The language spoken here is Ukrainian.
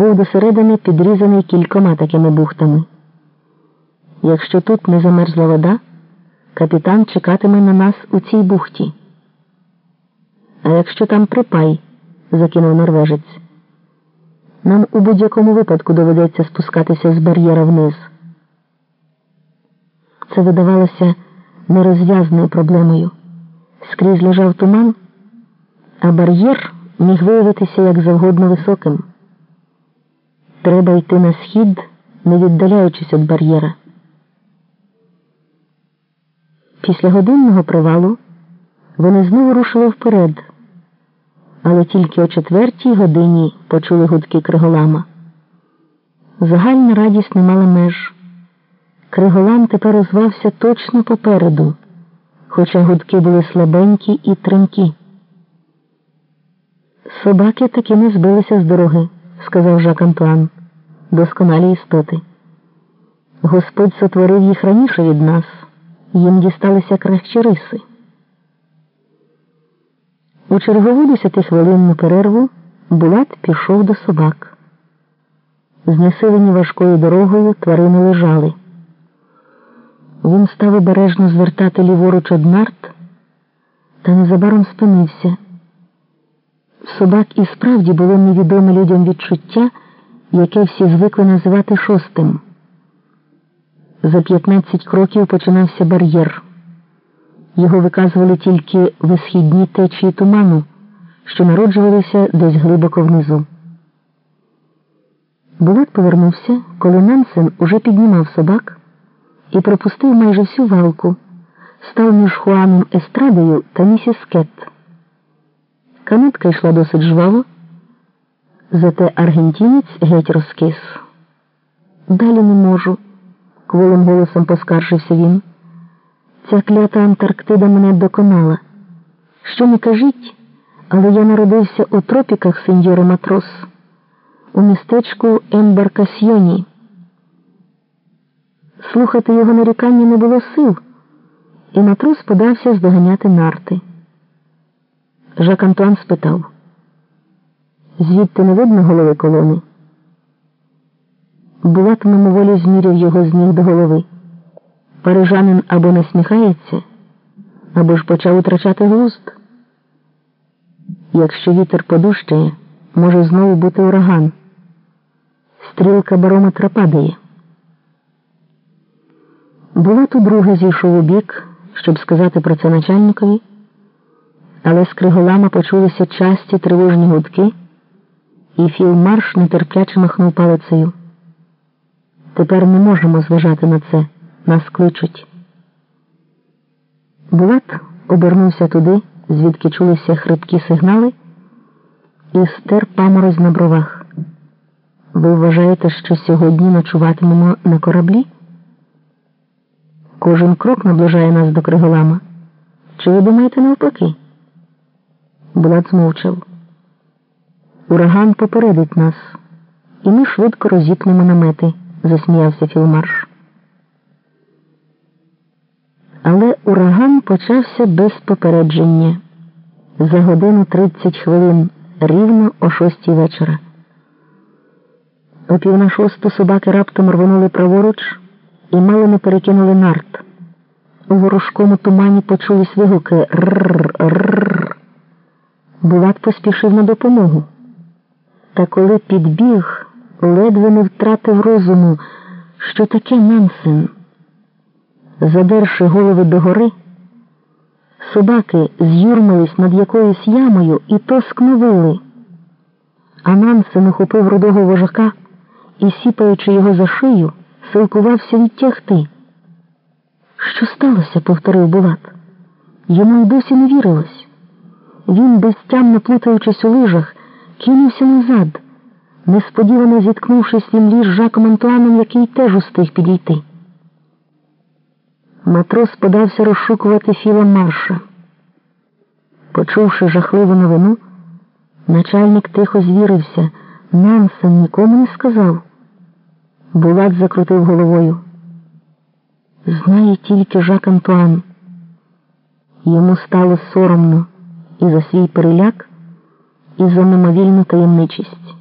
був досередини підрізаний кількома такими бухтами. Якщо тут не замерзла вода, капітан чекатиме на нас у цій бухті. А якщо там припай, закинув норвежець, нам у будь-якому випадку доведеться спускатися з бар'єра вниз. Це видавалося нерозв'язною проблемою. Скрізь лежав туман, а бар'єр міг виявитися як завгодно високим. Треба йти на схід, не віддаляючись від бар'єра. Після годинного привалу вони знову рушили вперед, але тільки о четвертій годині почули гудки Криголама. Загальна радість не мала меж. Криголам тепер озвався точно попереду, хоча гудки були слабенькі і тремкі. Собаки таки не збилися з дороги, сказав Жак Антуан. Досконалі істоти. Господь сотворив їх раніше від нас, їм дісталися кращі риси. У чергову десятихвилинну перерву Булат пішов до собак. Знесилені важкою дорогою тварини лежали. Він став обережно звертати ліворуч од нарт та незабаром спинився. Собак і справді було невідоме людям відчуття, яке всі звикли називати шостим. За 15 кроків починався бар'єр. Його виказували тільки висхідні течії туману, що народжувалися десь глибоко внизу. Булат повернувся, коли Нансен уже піднімав собак і пропустив майже всю валку, став між Хуаном Естрадою та місіс Кет. Канатка йшла досить жваво, зате аргентінець геть розкис. Далі не можу, кволим голосом поскаржився він. Ця клята Антарктида мене доконала. Що не кажіть, але я народився у тропіках, сеньоре матрос, у містечку Ембаркасьйоні. Слухати його нарікання не було сил, і матрос подався здоганяти нарти. Жак Антуан спитав, звідти не видно голови колони? Булат мимоволі зміряв його з ніг до голови. Парижанин або насміхається, або ж почав утрачати глузд. Якщо вітер подущає, може знову бути ураган. Стрілка барометра падає. Булат удруге зійшов у бік, щоб сказати про це начальникові, але з криголама почулися часті тривожні гудки, і філмарш нетерпляче махнув палицею. Тепер не можемо зважати на це, нас кличуть. Булат обернувся туди, звідки чулися хрипкі сигнали, і стер паморозь на бровах. Ви вважаєте, що сьогодні ночуватимемо на кораблі? Кожен крок наближає нас до Криголама. Чи ви думаєте навпаки? Булат змовчав. Ураган попередить нас, і ми швидко розіпнемо намети, засміявся Філмарш. Але ураган почався без попередження за годину 30 хвилин рівно о шостій вечора. О пів на шосту собаки раптом рвонули праворуч і мало не перекинули нарт. У ворожкому тумані почулись вигуки «Рррр». Булат поспішив на допомогу. Та коли підбіг, ледве не втратив розуму, що таке Нансен. Задерши голови догори, собаки з'юрмились над якоюсь ямою і то скновили. А Нансен ухопив рудого вожака і, сіпаючи його за шию, силкувався відтягти. Що сталося? повторив Булат. Йому й досі не вірилось. Він, безтямно плутаючись у лижах, кинувся назад, несподівано зіткнувшись в землі з Жаком Антуаном, який теж устиг підійти. Матрос подався розшукувати філа марша. Почувши жахливу новину, начальник тихо звірився. Нансен нікому не сказав. Булат закрутив головою. Знає тільки Жак Антуан. Йому стало соромно і за свій переляк, і за мимовільну таємничість.